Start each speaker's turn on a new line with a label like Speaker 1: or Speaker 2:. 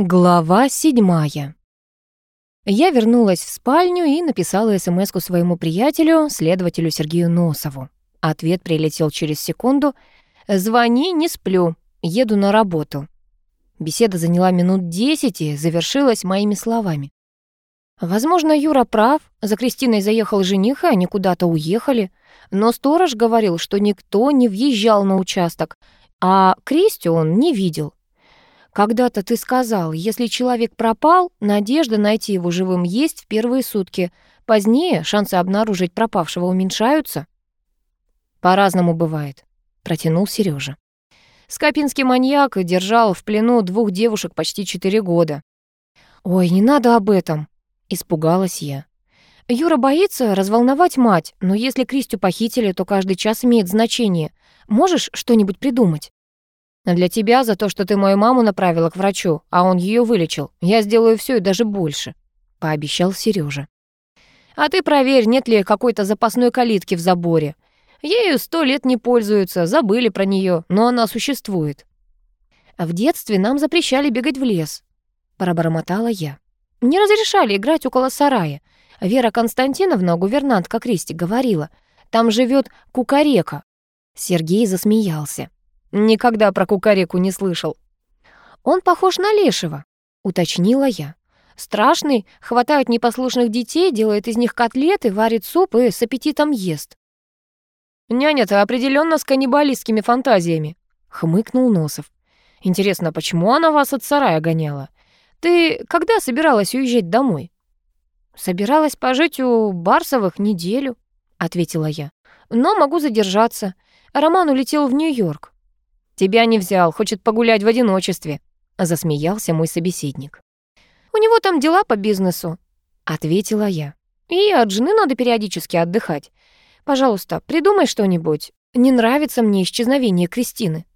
Speaker 1: Глава седьмая. Я вернулась в спальню и написала смс своему приятелю, следователю Сергею Носову. Ответ прилетел через секунду. «Звони, не сплю, еду на работу». Беседа заняла минут десять и завершилась моими словами. Возможно, Юра прав, за Кристиной заехал жених, и они куда-то уехали. Но сторож говорил, что никто не въезжал на участок, а Кристи он не видел. Когда-то ты сказал, если человек пропал, надежда найти его живым есть в первые сутки. Позднее шансы обнаружить пропавшего уменьшаются. По-разному бывает, протянул Сережа. Скопинский маньяк держал в плену двух девушек почти четыре года. Ой, не надо об этом, испугалась я. Юра боится разволновать мать, но если Кристю похитили, то каждый час имеет значение. Можешь что-нибудь придумать? Для тебя за то, что ты мою маму направила к врачу, а он ее вылечил, я сделаю все и даже больше», — пообещал Сережа. «А ты проверь, нет ли какой-то запасной калитки в заборе. Ею сто лет не пользуются, забыли про нее, но она существует». «В детстве нам запрещали бегать в лес», — пробормотала я. «Не разрешали играть около сарая. Вера Константиновна, гувернантка Кристи, говорила, там живет кукарека». Сергей засмеялся. Никогда про кукареку не слышал. Он похож на лешего, уточнила я. Страшный, хватает непослушных детей, делает из них котлеты, варит суп и с аппетитом ест. Няня-то определенно с каннибалистскими фантазиями, хмыкнул Носов. Интересно, почему она вас от сарая гоняла? Ты когда собиралась уезжать домой? Собиралась пожить у Барсовых неделю, ответила я. Но могу задержаться. Роман улетел в Нью-Йорк. «Тебя не взял, хочет погулять в одиночестве», — засмеялся мой собеседник. «У него там дела по бизнесу», — ответила я. «И от жены надо периодически отдыхать. Пожалуйста, придумай что-нибудь. Не нравится мне исчезновение Кристины».